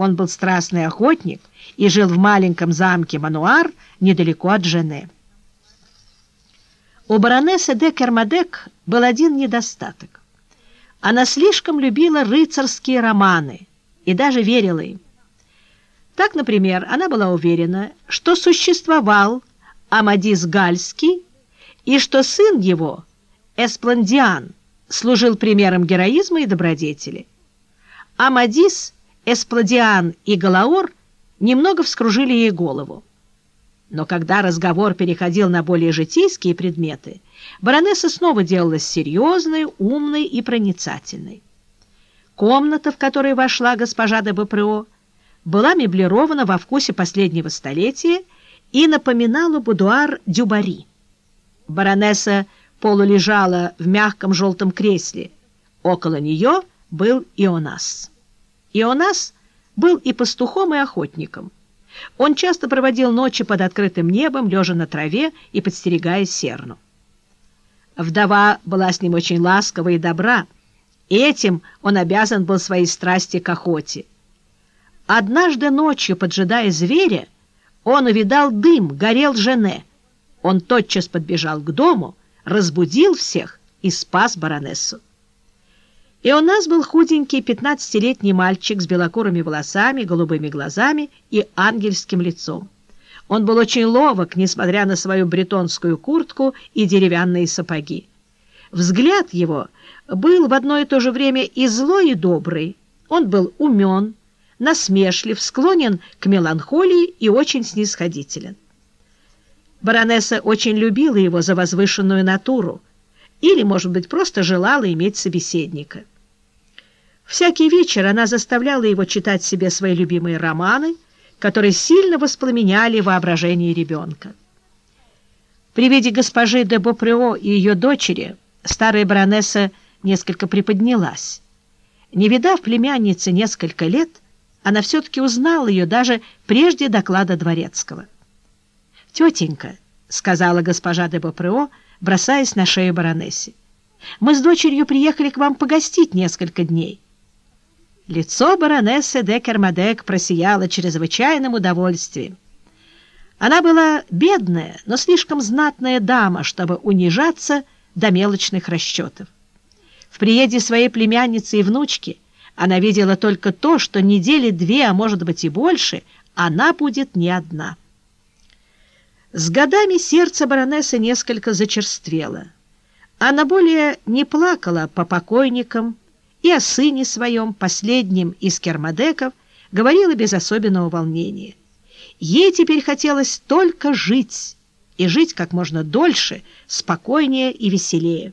Он был страстный охотник и жил в маленьком замке Мануар недалеко от Жене. У баронессы де Кермадек был один недостаток. Она слишком любила рыцарские романы и даже верила им. Так, например, она была уверена, что существовал Амадис Гальский и что сын его, Эспландиан, служил примером героизма и добродетели. Амадис, Эспладиан и Галаор немного вскружили ей голову. Но когда разговор переходил на более житейские предметы, баронесса снова делалась серьезной, умной и проницательной. Комната, в которой вошла госпожа де Бапрео, была меблирована во вкусе последнего столетия и напоминала будуар Дюбари. Баронесса полулежала в мягком желтом кресле. Около нее был Ионас. Ионас был и пастухом, и охотником. Он часто проводил ночи под открытым небом, лежа на траве и подстерегая серну. Вдова была с ним очень ласкова и добра, и этим он обязан был своей страсти к охоте. Однажды ночью, поджидая зверя, он увидал дым, горел жене. Он тотчас подбежал к дому, разбудил всех и спас баронессу. И у нас был худенький пятнадцатилетний мальчик с белокурыми волосами, голубыми глазами и ангельским лицом. Он был очень ловок, несмотря на свою бретонскую куртку и деревянные сапоги. Взгляд его был в одно и то же время и злой, и добрый. Он был умен, насмешлив, склонен к меланхолии и очень снисходителен. Баронесса очень любила его за возвышенную натуру, или, может быть, просто желала иметь собеседника. Всякий вечер она заставляла его читать себе свои любимые романы, которые сильно воспламеняли воображение ребенка. При виде госпожи де Бопрео и ее дочери старая баронесса несколько приподнялась. Не видав племянницы несколько лет, она все-таки узнала ее даже прежде доклада Дворецкого. «Тетенька», — сказала госпожа де Бопрео, бросаясь на шею баронессе, — «мы с дочерью приехали к вам погостить несколько дней». Лицо баронессы де Кермадек просияло чрезвычайным удовольствием. Она была бедная, но слишком знатная дама, чтобы унижаться до мелочных расчетов. В приезде своей племянницы и внучки она видела только то, что недели две, а может быть и больше, она будет не одна. С годами сердце баронессы несколько зачерствело. Она более не плакала по покойникам, и о сыне своем, последнем из кермадеков, говорила без особенного волнения. Ей теперь хотелось только жить, и жить как можно дольше, спокойнее и веселее.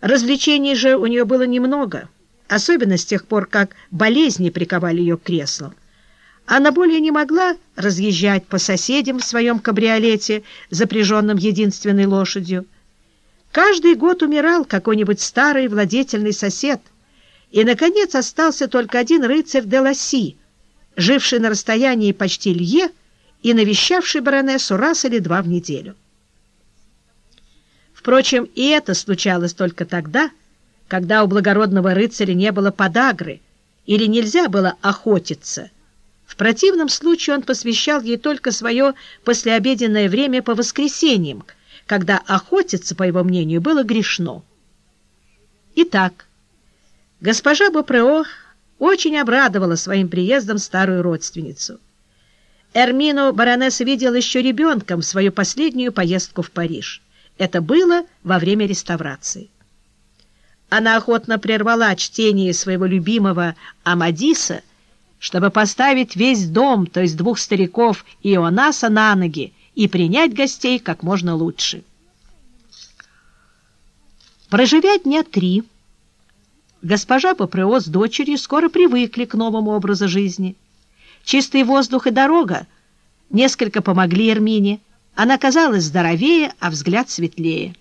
Развлечений же у нее было немного, особенно с тех пор, как болезни приковали ее к креслу. Она более не могла разъезжать по соседям в своем кабриолете, запряженном единственной лошадью, Каждый год умирал какой-нибудь старый владетельный сосед, и, наконец, остался только один рыцарь де Ласси, живший на расстоянии почти Лье и навещавший баронессу раз или два в неделю. Впрочем, и это случалось только тогда, когда у благородного рыцаря не было подагры или нельзя было охотиться. В противном случае он посвящал ей только свое послеобеденное время по воскресеньям — когда охотиться, по его мнению, было грешно. Итак, госпожа Бопрео очень обрадовала своим приездом старую родственницу. Эрмину баронесса видела еще ребенком в свою последнюю поездку в Париж. Это было во время реставрации. Она охотно прервала чтение своего любимого Амадиса, чтобы поставить весь дом, то есть двух стариков Ионаса, на ноги, и принять гостей как можно лучше. Проживя дня три, госпожа Папрео с дочерью скоро привыкли к новому образу жизни. Чистый воздух и дорога несколько помогли Эрмине. Она казалась здоровее, а взгляд светлее.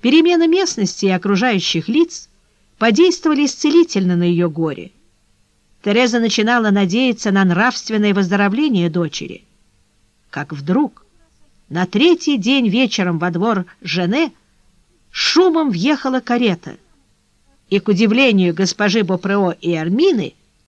Перемена местности и окружающих лиц подействовали исцелительно на ее горе. Тереза начинала надеяться на нравственное выздоровление дочери как вдруг на третий день вечером во двор жены шумом въехала карета, и, к удивлению госпожи Бопрео и Армины,